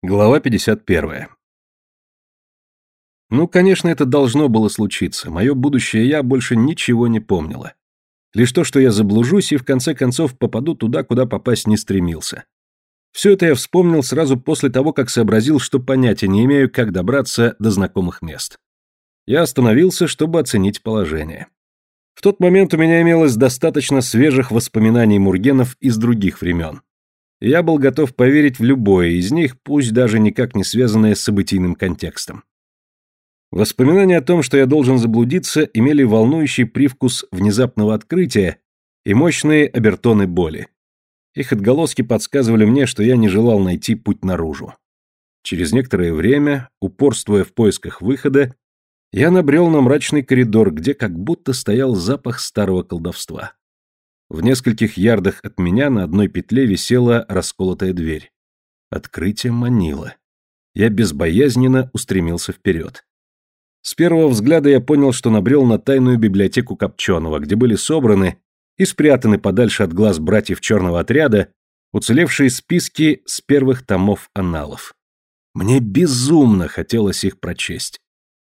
Глава 51. Ну, конечно, это должно было случиться. Мое будущее я больше ничего не помнила. Лишь то, что я заблужусь и в конце концов попаду туда, куда попасть не стремился. Все это я вспомнил сразу после того, как сообразил, что понятия не имею, как добраться до знакомых мест. Я остановился, чтобы оценить положение. В тот момент у меня имелось достаточно свежих воспоминаний Мургенов из других времен. Я был готов поверить в любое из них, пусть даже никак не связанное с событийным контекстом. Воспоминания о том, что я должен заблудиться, имели волнующий привкус внезапного открытия и мощные обертоны боли. Их отголоски подсказывали мне, что я не желал найти путь наружу. Через некоторое время, упорствуя в поисках выхода, я набрел на мрачный коридор, где как будто стоял запах старого колдовства. В нескольких ярдах от меня на одной петле висела расколотая дверь. Открытие манило. Я безбоязненно устремился вперед. С первого взгляда я понял, что набрел на тайную библиотеку Копченого, где были собраны и спрятаны подальше от глаз братьев черного отряда уцелевшие списки с первых томов аналов. Мне безумно хотелось их прочесть.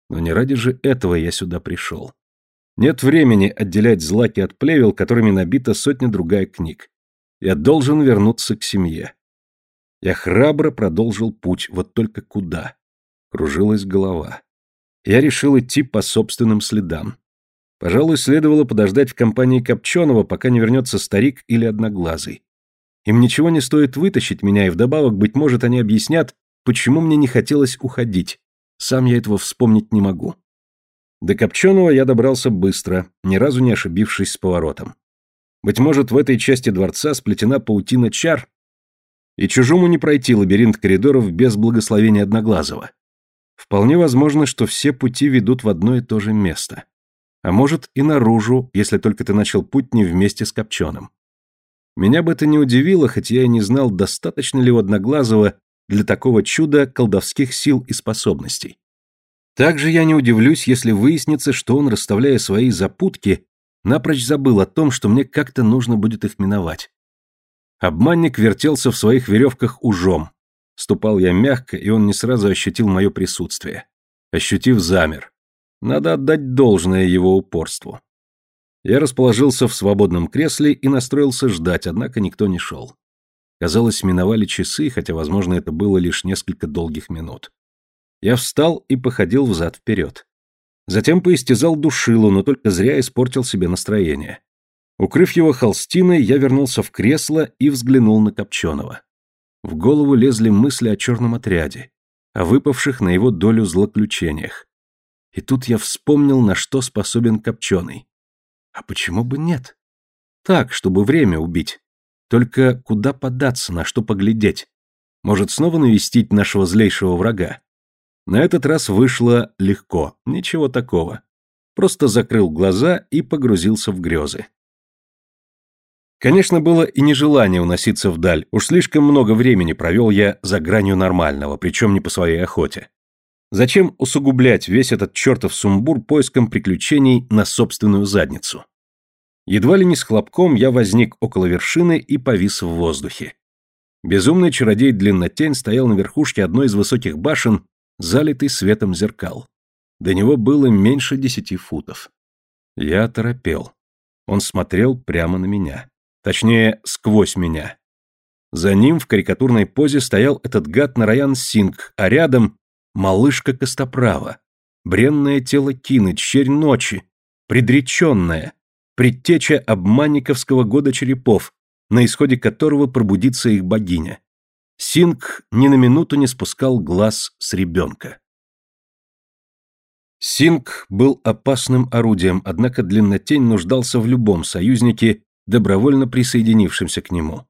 Но не ради же этого я сюда пришел. Нет времени отделять злаки от плевел, которыми набита сотня-другая книг. Я должен вернуться к семье. Я храбро продолжил путь, вот только куда. Кружилась голова. Я решил идти по собственным следам. Пожалуй, следовало подождать в компании Копченого, пока не вернется старик или Одноглазый. Им ничего не стоит вытащить меня, и вдобавок, быть может, они объяснят, почему мне не хотелось уходить. Сам я этого вспомнить не могу. До Копченого я добрался быстро, ни разу не ошибившись с поворотом. Быть может, в этой части дворца сплетена паутина чар, и чужому не пройти лабиринт коридоров без благословения Одноглазого. Вполне возможно, что все пути ведут в одно и то же место. А может и наружу, если только ты начал путь не вместе с Копченым. Меня бы это не удивило, хоть я и не знал, достаточно ли у Одноглазого для такого чуда колдовских сил и способностей. Также я не удивлюсь, если выяснится, что он, расставляя свои запутки, напрочь забыл о том, что мне как-то нужно будет их миновать. Обманник вертелся в своих веревках ужом. Ступал я мягко, и он не сразу ощутил мое присутствие. Ощутив, замер. Надо отдать должное его упорству. Я расположился в свободном кресле и настроился ждать, однако никто не шел. Казалось, миновали часы, хотя, возможно, это было лишь несколько долгих минут. Я встал и походил взад-вперед. Затем поистязал душилу, но только зря испортил себе настроение. Укрыв его холстиной, я вернулся в кресло и взглянул на Копченого. В голову лезли мысли о черном отряде, о выпавших на его долю злоключениях. И тут я вспомнил, на что способен Копченый. А почему бы нет? Так, чтобы время убить. Только куда податься, на что поглядеть? Может, снова навестить нашего злейшего врага? На этот раз вышло легко, ничего такого. Просто закрыл глаза и погрузился в грезы. Конечно, было и нежелание уноситься вдаль, уж слишком много времени провел я за гранью нормального, причем не по своей охоте. Зачем усугублять весь этот чертов сумбур поиском приключений на собственную задницу? Едва ли не с хлопком я возник около вершины и повис в воздухе. Безумный чародей Длиннотень стоял на верхушке одной из высоких башен залитый светом зеркал. До него было меньше десяти футов. Я торопел. Он смотрел прямо на меня. Точнее, сквозь меня. За ним в карикатурной позе стоял этот гад Нараян Синг, а рядом малышка Костоправа. Бренное тело Кины, черь ночи, предреченная, предтеча обманниковского года черепов, на исходе которого пробудится их богиня. Синг ни на минуту не спускал глаз с ребенка. Синг был опасным орудием, однако Длиннотень нуждался в любом союзнике, добровольно присоединившемся к нему.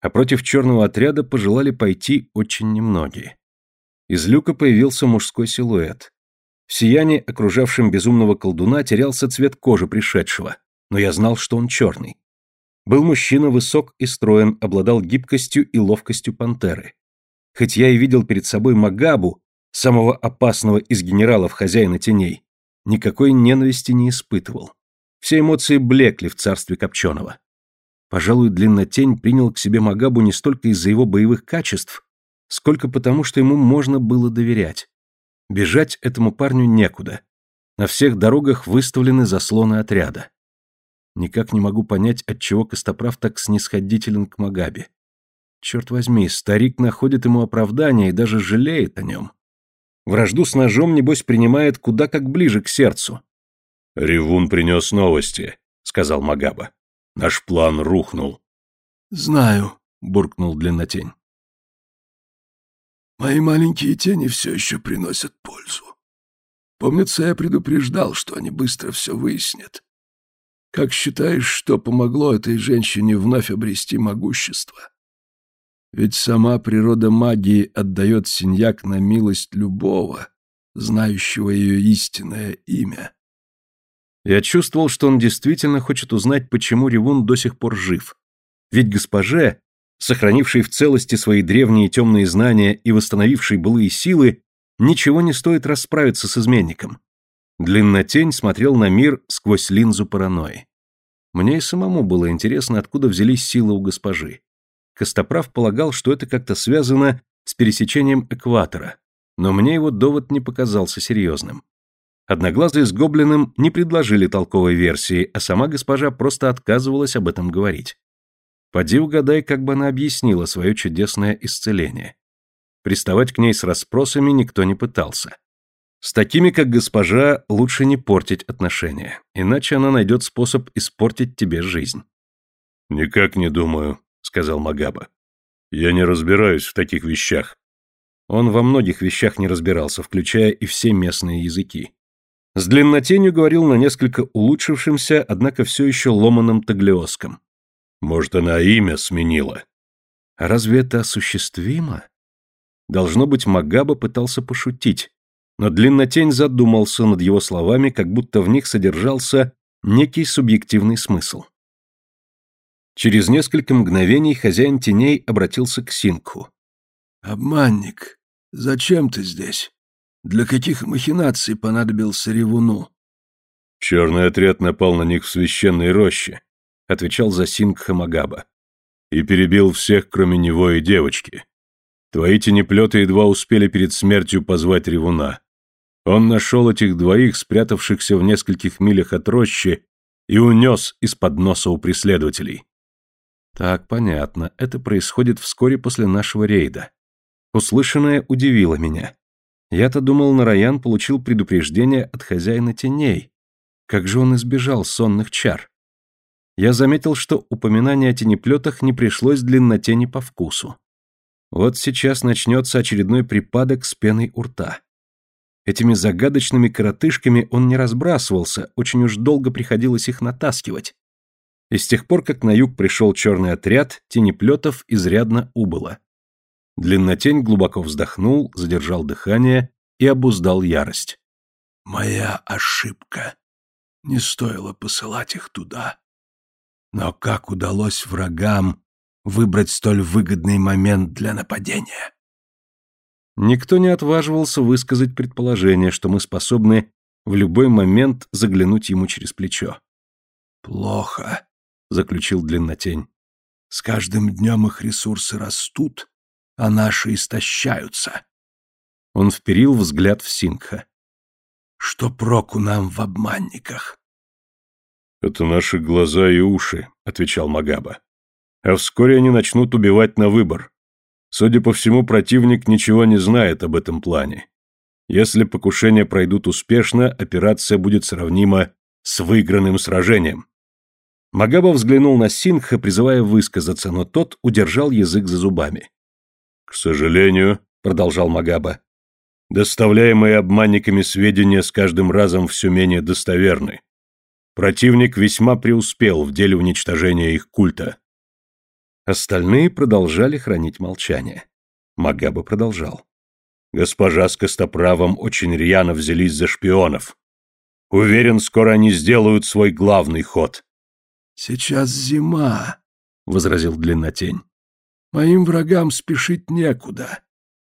А против черного отряда пожелали пойти очень немногие. Из люка появился мужской силуэт. В сиянии, окружавшем безумного колдуна, терялся цвет кожи пришедшего, но я знал, что он черный. Был мужчина высок и строен, обладал гибкостью и ловкостью пантеры. Хоть я и видел перед собой Магабу, самого опасного из генералов хозяина теней, никакой ненависти не испытывал. Все эмоции блекли в царстве Копченого. Пожалуй, Длиннотень принял к себе Магабу не столько из-за его боевых качеств, сколько потому, что ему можно было доверять. Бежать этому парню некуда. На всех дорогах выставлены заслоны отряда. Никак не могу понять, отчего Костоправ так снисходителен к Магабе. Черт возьми, старик находит ему оправдание и даже жалеет о нем. Вражду с ножом, небось, принимает куда как ближе к сердцу. «Ревун принес новости», — сказал Магаба. «Наш план рухнул». «Знаю», — буркнул Длиннотень. «Мои маленькие тени все еще приносят пользу. Помнится, я предупреждал, что они быстро все выяснят. Как считаешь, что помогло этой женщине вновь обрести могущество? Ведь сама природа магии отдает синьяк на милость любого, знающего ее истинное имя. Я чувствовал, что он действительно хочет узнать, почему Ревун до сих пор жив. Ведь госпоже, сохранившей в целости свои древние темные знания и восстановившей былые силы, ничего не стоит расправиться с изменником. Длиннотень смотрел на мир сквозь линзу паранойи. Мне и самому было интересно, откуда взялись силы у госпожи. Костоправ полагал, что это как-то связано с пересечением экватора, но мне его довод не показался серьезным. Одноглазые с гоблином не предложили толковой версии, а сама госпожа просто отказывалась об этом говорить. Поди угадай, как бы она объяснила свое чудесное исцеление. Приставать к ней с расспросами никто не пытался. С такими, как госпожа, лучше не портить отношения, иначе она найдет способ испортить тебе жизнь. «Никак не думаю», — сказал Магаба. «Я не разбираюсь в таких вещах». Он во многих вещах не разбирался, включая и все местные языки. С длиннотенью говорил на несколько улучшившемся, однако все еще ломаном таглиоском. «Может, она имя сменила?» А разве это осуществимо? Должно быть, Магаба пытался пошутить, но Длиннотень задумался над его словами, как будто в них содержался некий субъективный смысл. Через несколько мгновений хозяин теней обратился к Синку. «Обманник, зачем ты здесь? Для каких махинаций понадобился ревуну?» «Черный отряд напал на них в священной роще», — отвечал за Синг Хамагаба. «И перебил всех, кроме него и девочки. Твои тенеплеты едва успели перед смертью позвать ревуна. Он нашел этих двоих, спрятавшихся в нескольких милях от рощи, и унес из-под носа у преследователей. Так, понятно, это происходит вскоре после нашего рейда. Услышанное удивило меня. Я-то думал, Нараян получил предупреждение от хозяина теней. Как же он избежал сонных чар? Я заметил, что упоминание о тенеплетах не пришлось длиннотени по вкусу. Вот сейчас начнется очередной припадок с пеной у рта. Этими загадочными коротышками он не разбрасывался, очень уж долго приходилось их натаскивать. И с тех пор, как на юг пришел черный отряд, тенеплетов изрядно убыло. Длиннотень глубоко вздохнул, задержал дыхание и обуздал ярость. «Моя ошибка. Не стоило посылать их туда. Но как удалось врагам выбрать столь выгодный момент для нападения?» Никто не отваживался высказать предположение, что мы способны в любой момент заглянуть ему через плечо. «Плохо», — заключил Длиннотень. «С каждым днем их ресурсы растут, а наши истощаются». Он вперил взгляд в Сингха. «Что проку нам в обманниках?» «Это наши глаза и уши», — отвечал Магаба. «А вскоре они начнут убивать на выбор. Судя по всему, противник ничего не знает об этом плане. Если покушения пройдут успешно, операция будет сравнима с выигранным сражением. Магаба взглянул на Сингха, призывая высказаться, но тот удержал язык за зубами. «К сожалению», — продолжал Магаба, — «доставляемые обманниками сведения с каждым разом все менее достоверны. Противник весьма преуспел в деле уничтожения их культа. Остальные продолжали хранить молчание. Магаба продолжал. Госпожа с Костоправом очень рьяно взялись за шпионов. Уверен, скоро они сделают свой главный ход. Сейчас зима, возразил Длиннотень. Моим врагам спешить некуда.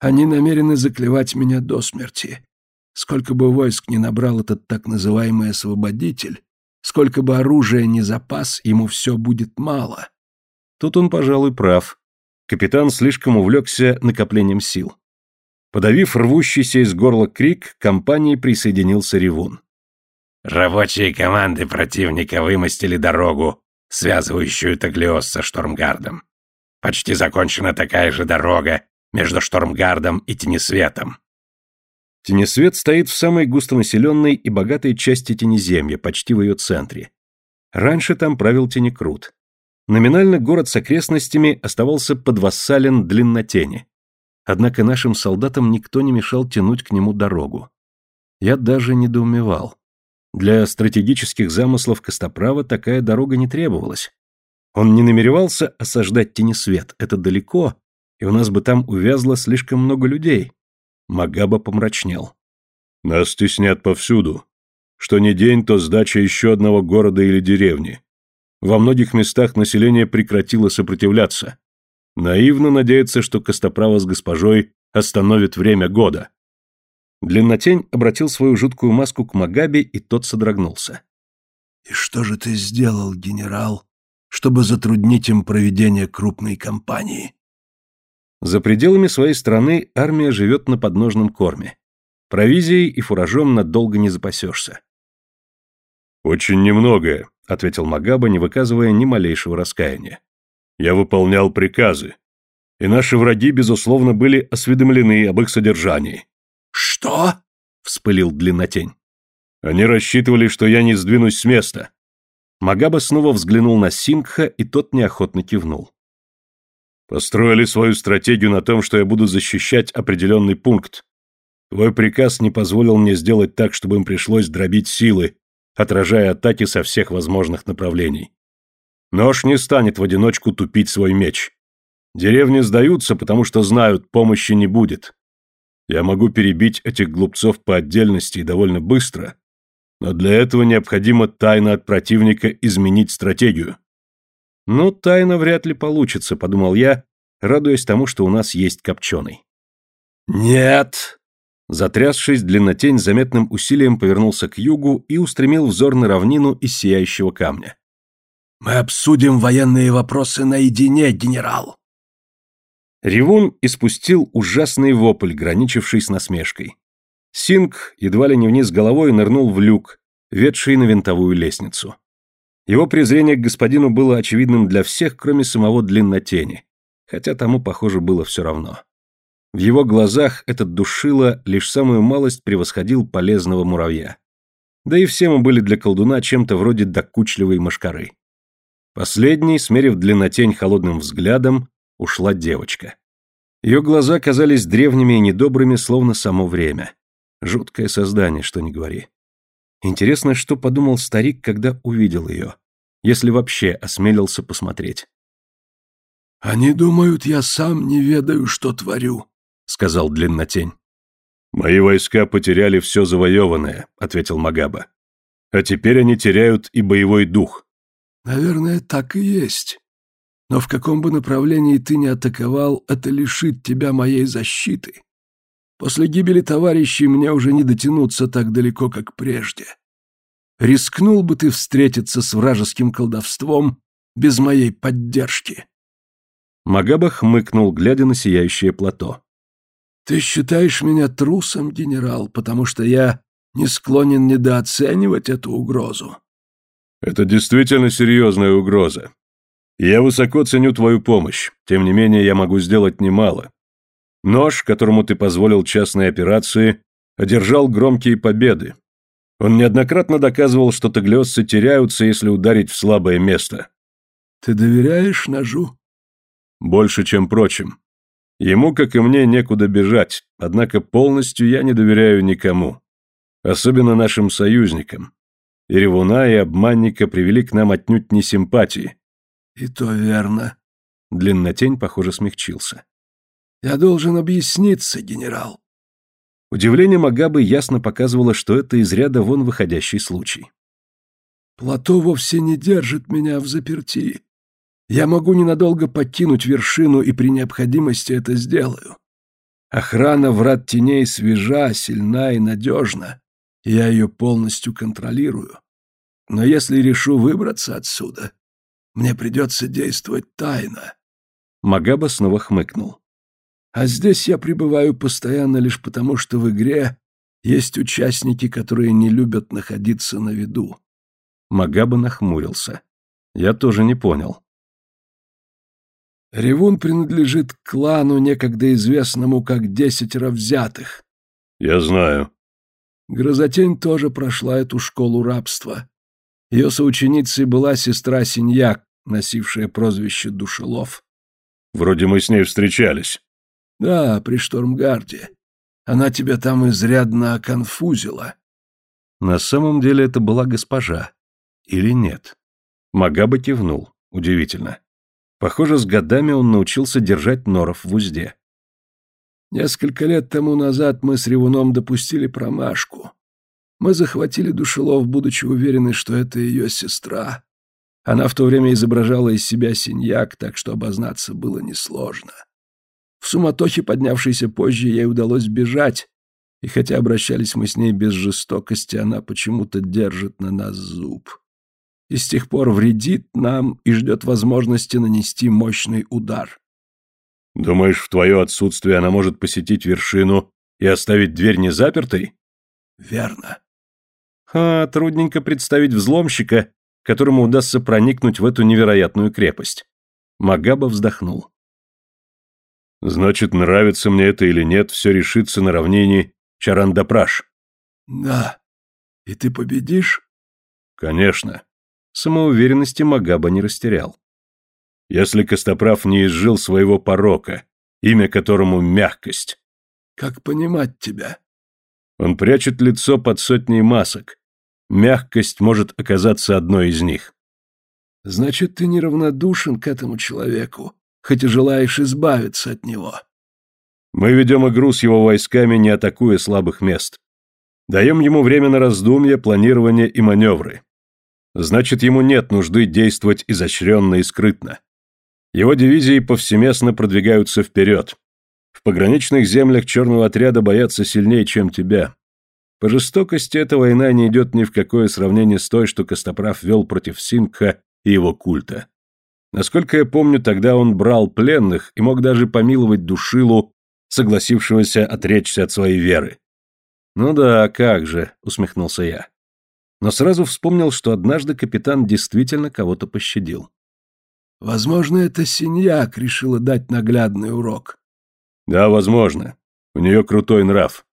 Они намерены заклевать меня до смерти. Сколько бы войск ни набрал этот так называемый освободитель, сколько бы оружия ни запас, ему все будет мало. Тут он, пожалуй, прав. Капитан слишком увлекся накоплением сил. Подавив рвущийся из горла крик, к компании присоединился Ревун. Рабочие команды противника вымостили дорогу, связывающую Таглиос со Штормгардом. Почти закончена такая же дорога между Штормгардом и Тенесветом. Тенесвет стоит в самой густонаселенной и богатой части Тенеземья, почти в ее центре. Раньше там правил Тенекрут. Номинально город с окрестностями оставался подвассален длиннотени. Однако нашим солдатам никто не мешал тянуть к нему дорогу. Я даже недоумевал. Для стратегических замыслов Костоправа такая дорога не требовалась. Он не намеревался осаждать Тенесвет, это далеко, и у нас бы там увязло слишком много людей. Магаба помрачнел. Нас стеснят повсюду. Что ни день, то сдача еще одного города или деревни. Во многих местах население прекратило сопротивляться. Наивно надеяться, что Костоправа с госпожой остановит время года. Длиннотень обратил свою жуткую маску к Магабе, и тот содрогнулся. «И что же ты сделал, генерал, чтобы затруднить им проведение крупной кампании?» За пределами своей страны армия живет на подножном корме. Провизией и фуражом надолго не запасешься. «Очень немногое», — ответил Магаба, не выказывая ни малейшего раскаяния. «Я выполнял приказы, и наши враги, безусловно, были осведомлены об их содержании. «Что?» — вспылил длиннотень. «Они рассчитывали, что я не сдвинусь с места». Магаба снова взглянул на Сингха, и тот неохотно кивнул. «Построили свою стратегию на том, что я буду защищать определенный пункт. Твой приказ не позволил мне сделать так, чтобы им пришлось дробить силы, отражая атаки со всех возможных направлений. Нож не станет в одиночку тупить свой меч. Деревни сдаются, потому что знают, помощи не будет. Я могу перебить этих глупцов по отдельности и довольно быстро, но для этого необходимо тайно от противника изменить стратегию. Ну, тайно вряд ли получится, подумал я, радуясь тому, что у нас есть копченый. Нет! Затрясшись, длиннотень заметным усилием повернулся к югу и устремил взор на равнину из сияющего камня. «Мы обсудим военные вопросы наедине, генерал!» Ревун испустил ужасный вопль, граничивший с насмешкой. Синг едва ли не вниз головой нырнул в люк, ведший на винтовую лестницу. Его презрение к господину было очевидным для всех, кроме самого длиннотени, хотя тому, похоже, было все равно. В его глазах этот душило лишь самую малость превосходил полезного муравья. Да и все мы были для колдуна чем-то вроде докучливой мошкары. Последний, смерив длиннотень холодным взглядом, ушла девочка. Ее глаза казались древними и недобрыми, словно само время. Жуткое создание, что ни говори. Интересно, что подумал старик, когда увидел ее, если вообще осмелился посмотреть. «Они думают, я сам не ведаю, что творю», — сказал Длиннотень. «Мои войска потеряли все завоеванное», — ответил Магаба. «А теперь они теряют и боевой дух». «Наверное, так и есть. Но в каком бы направлении ты ни атаковал, это лишит тебя моей защиты. После гибели товарищей мне уже не дотянуться так далеко, как прежде. Рискнул бы ты встретиться с вражеским колдовством без моей поддержки?» Магаба хмыкнул, глядя на сияющее плато. «Ты считаешь меня трусом, генерал, потому что я не склонен недооценивать эту угрозу?» «Это действительно серьезная угроза. Я высоко ценю твою помощь, тем не менее я могу сделать немало. Нож, которому ты позволил частные операции, одержал громкие победы. Он неоднократно доказывал, что таглиосцы теряются, если ударить в слабое место. Ты доверяешь ножу? Больше, чем прочим. Ему, как и мне, некуда бежать, однако полностью я не доверяю никому. Особенно нашим союзникам. И ревуна, и обманника привели к нам отнюдь не симпатии. «И то верно». Длиннотень, похоже, смягчился. «Я должен объясниться, генерал». Удивление Магабы ясно показывало, что это из ряда вон выходящий случай. «Плато вовсе не держит меня в заперти. Я могу ненадолго покинуть вершину и при необходимости это сделаю. Охрана врат теней свежа, сильна и надежна. Я ее полностью контролирую. Но если решу выбраться отсюда, мне придется действовать тайно. Магаба снова хмыкнул. А здесь я пребываю постоянно лишь потому, что в игре есть участники, которые не любят находиться на виду. Магаба нахмурился. Я тоже не понял. Ревун принадлежит клану, некогда известному как Десятеро Взятых. Я знаю. Грозотень тоже прошла эту школу рабства. Ее соученицей была сестра Синьяк, носившая прозвище Душелов. Вроде мы с ней встречались. Да, при Штормгарде. Она тебя там изрядно оконфузила. На самом деле это была госпожа. Или нет? Магаба кивнул. Удивительно. Похоже, с годами он научился держать норов в узде. Несколько лет тому назад мы с Ревуном допустили промашку. Мы захватили Душелов, будучи уверены, что это ее сестра. Она в то время изображала из себя синьяк, так что обознаться было несложно. В суматохе, поднявшейся позже, ей удалось бежать, и хотя обращались мы с ней без жестокости, она почему-то держит на нас зуб и с тех пор вредит нам и ждет возможности нанести мощный удар. Думаешь, в твое отсутствие она может посетить вершину и оставить дверь незапертой? Верно. А, трудненько представить взломщика, которому удастся проникнуть в эту невероятную крепость. Магаба вздохнул. Значит, нравится мне это или нет, все решится на равнине Чарандапраш. Да. И ты победишь? Конечно. Самоуверенности Магаба не растерял. Если Костоправ не изжил своего порока, имя которому мягкость. Как понимать тебя? Он прячет лицо под сотней масок. Мягкость может оказаться одной из них. Значит, ты неравнодушен к этому человеку, хоть и желаешь избавиться от него. Мы ведем игру с его войсками, не атакуя слабых мест. Даем ему время на раздумья, планирование и маневры. Значит, ему нет нужды действовать изощренно и скрытно. Его дивизии повсеместно продвигаются вперед. В пограничных землях черного отряда боятся сильнее, чем тебя. По жестокости эта война не идет ни в какое сравнение с той, что Костоправ вел против Сингха и его культа. Насколько я помню, тогда он брал пленных и мог даже помиловать Душилу, согласившегося отречься от своей веры. «Ну да, как же», — усмехнулся я но сразу вспомнил, что однажды капитан действительно кого-то пощадил. «Возможно, это Синьяк решила дать наглядный урок». «Да, возможно. У нее крутой нрав.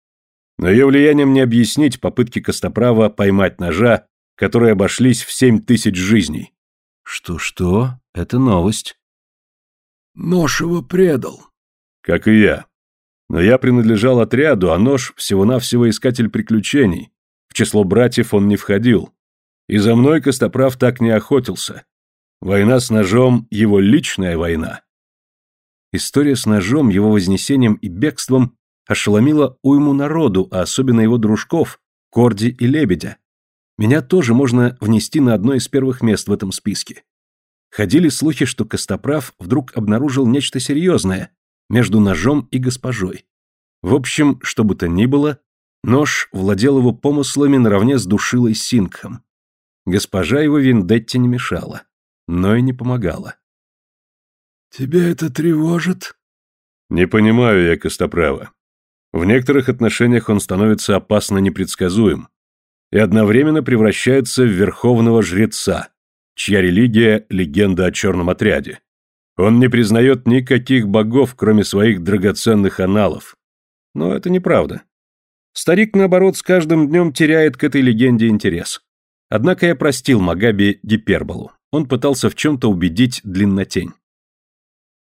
Но ее влиянием не объяснить попытки Костоправа поймать ножа, которые обошлись в семь тысяч жизней». «Что-что? Это новость». «Нож его предал». «Как и я. Но я принадлежал отряду, а нож всего-навсего искатель приключений, в число братьев он не входил. И за мной Костоправ так не охотился. Война с ножом — его личная война. История с ножом, его вознесением и бегством ошеломила уйму народу, а особенно его дружков, Корди и Лебедя. Меня тоже можно внести на одно из первых мест в этом списке. Ходили слухи, что Костоправ вдруг обнаружил нечто серьезное между ножом и госпожой. В общем, что бы то ни было, Нож владел его помыслами наравне с душилой Сингхом. Госпожа его Виндетти не мешала, но и не помогала. «Тебя это тревожит?» «Не понимаю я Костоправа. В некоторых отношениях он становится опасно непредсказуем и одновременно превращается в верховного жреца, чья религия — легенда о черном отряде. Он не признает никаких богов, кроме своих драгоценных аналов. Но это неправда. Старик, наоборот, с каждым днем теряет к этой легенде интерес. Однако я простил Магаби гиперболу. Он пытался в чем-то убедить длиннотень.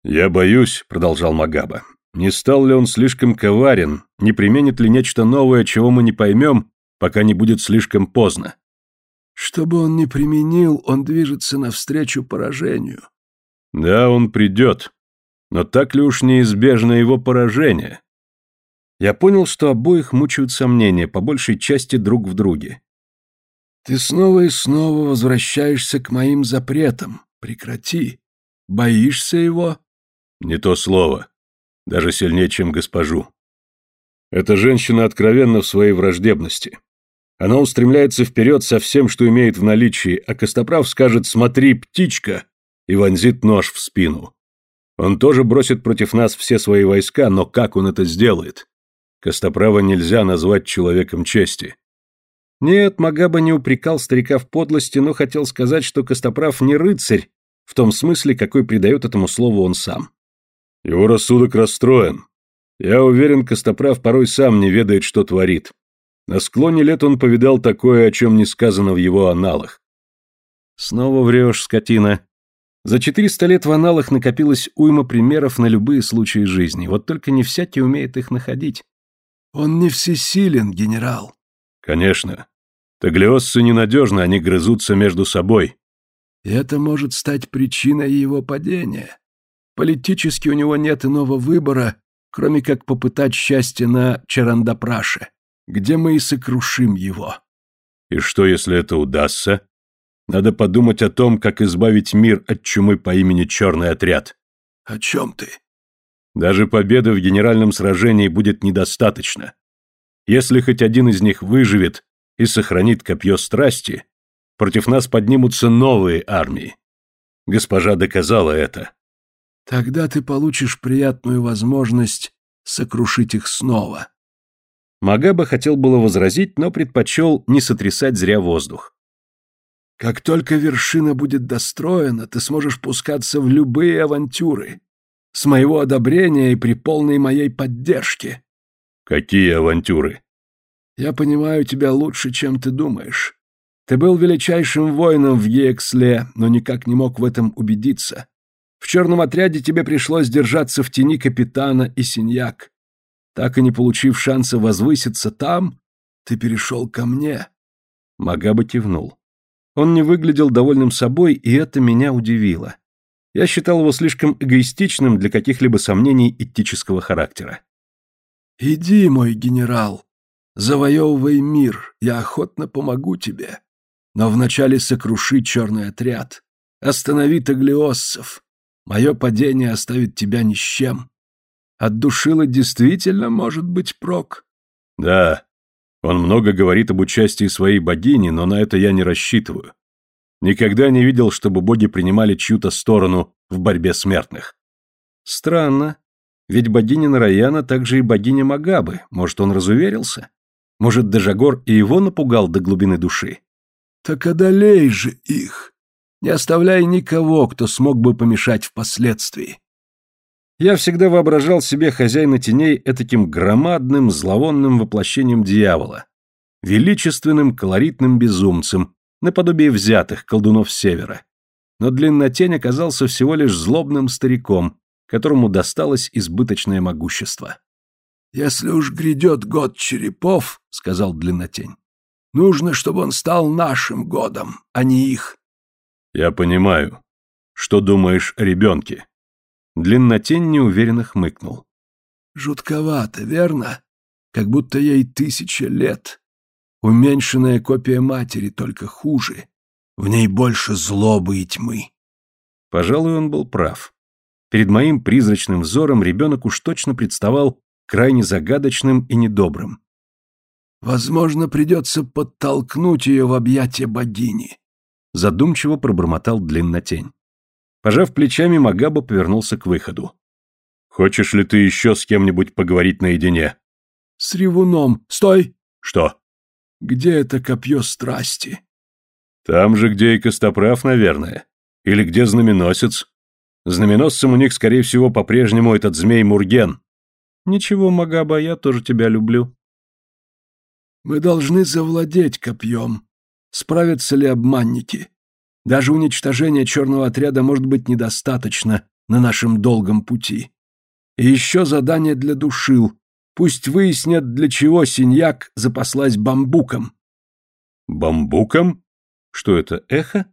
«Я боюсь», — продолжал Магаба, — «не стал ли он слишком коварен, не применит ли нечто новое, чего мы не поймем, пока не будет слишком поздно?» «Что бы он ни применил, он движется навстречу поражению». «Да, он придет. Но так ли уж неизбежно его поражение?» Я понял, что обоих мучают сомнения, по большей части друг в друге. «Ты снова и снова возвращаешься к моим запретам. Прекрати. Боишься его?» «Не то слово. Даже сильнее, чем госпожу. Эта женщина откровенна в своей враждебности. Она устремляется вперед со всем, что имеет в наличии, а Костоправ скажет «Смотри, птичка!» и вонзит нож в спину. Он тоже бросит против нас все свои войска, но как он это сделает? Костоправа нельзя назвать человеком чести. Нет, Магаба не упрекал старика в подлости, но хотел сказать, что Костоправ не рыцарь, в том смысле, какой придает этому слову он сам. Его рассудок расстроен. Я уверен, Костоправ порой сам не ведает, что творит. На склоне лет он повидал такое, о чем не сказано в его аналах. Снова врешь, скотина. За 400 лет в аналах накопилось уйма примеров на любые случаи жизни, вот только не всякий умеет их находить. Он не всесилен, генерал. Конечно. Таглиосцы ненадежны, они грызутся между собой. И это может стать причиной его падения. Политически у него нет иного выбора, кроме как попытать счастье на Чарандапраше, где мы и сокрушим его. И что, если это удастся? Надо подумать о том, как избавить мир от чумы по имени Черный отряд. О чем ты? Даже победы в генеральном сражении будет недостаточно. Если хоть один из них выживет и сохранит копье страсти, против нас поднимутся новые армии. Госпожа доказала это. Тогда ты получишь приятную возможность сокрушить их снова. Магаба хотел было возразить, но предпочел не сотрясать зря воздух. Как только вершина будет достроена, ты сможешь пускаться в любые авантюры. С моего одобрения и при полной моей поддержке. Какие авантюры? Я понимаю тебя лучше, чем ты думаешь. Ты был величайшим воином в Геексле, но никак не мог в этом убедиться. В черном отряде тебе пришлось держаться в тени капитана и синьяк. Так и не получив шанса возвыситься там, ты перешел ко мне. Магаба кивнул. Он не выглядел довольным собой, и это меня удивило. Я считал его слишком эгоистичным для каких-либо сомнений этического характера. «Иди, мой генерал, завоевывай мир, я охотно помогу тебе. Но вначале сокруши черный отряд, останови таглиоссов. Мое падение оставит тебя ни с чем. От душила действительно может быть прок». «Да, он много говорит об участии своей богини, но на это я не рассчитываю. Никогда не видел, чтобы боги принимали чью-то сторону в борьбе смертных». «Странно. Ведь богиня Нараяна также и богиня Магабы. Может, он разуверился? Может, Дежагор и его напугал до глубины души? Так одолей же их. Не оставляй никого, кто смог бы помешать впоследствии. Я всегда воображал себе хозяина теней этаким громадным, зловонным воплощением дьявола. Величественным, колоритным безумцем, наподобие взятых колдунов севера. Но длиннотень оказался всего лишь злобным стариком, которому досталось избыточное могущество. «Если уж грядет год черепов, — сказал Длиннотень, — нужно, чтобы он стал нашим годом, а не их». «Я понимаю. Что думаешь о ребенке?» Длиннотень неуверенно хмыкнул. «Жутковато, верно? Как будто ей тысяча лет. Уменьшенная копия матери, только хуже. В ней больше злобы и тьмы». Пожалуй, он был прав. Перед моим призрачным взором ребенок уж точно представал крайне загадочным и недобрым. «Возможно, придется подтолкнуть ее в объятия богини», — задумчиво пробормотал длиннотень. Пожав плечами, Магаба повернулся к выходу. «Хочешь ли ты еще с кем-нибудь поговорить наедине?» «С ревуном. Стой!» «Что?» «Где это копье страсти?» «Там же, где и Костоправ, наверное. Или где знаменосец. Знаменосцем у них, скорее всего, по-прежнему этот змей Мурген. Ничего, Магаба, я тоже тебя люблю. Мы должны завладеть копьем. Справятся ли обманники? Даже уничтожение черного отряда может быть недостаточно на нашем долгом пути. И еще задание для душил. Пусть выяснят, для чего синьяк запаслась бамбуком. Бамбуком? Что это, эхо?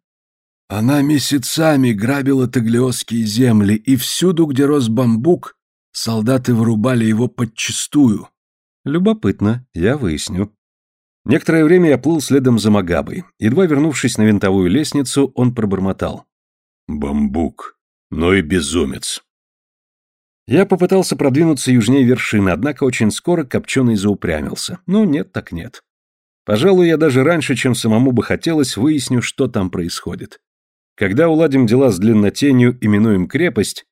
Она месяцами грабила таглиосские земли, и всюду, где рос бамбук, солдаты вырубали его подчистую. Любопытно, я выясню. Некоторое время я плыл следом за Магабой. Едва вернувшись на винтовую лестницу, он пробормотал. «Бамбук. Ну и безумец». Я попытался продвинуться южнее вершины, однако очень скоро Копченый заупрямился. Ну, нет так нет. Пожалуй, я даже раньше, чем самому бы хотелось, выясню, что там происходит. Когда уладим дела с длиннотенью и минуем крепость,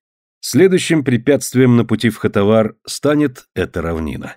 Следующим препятствием на пути в Хатавар станет эта равнина.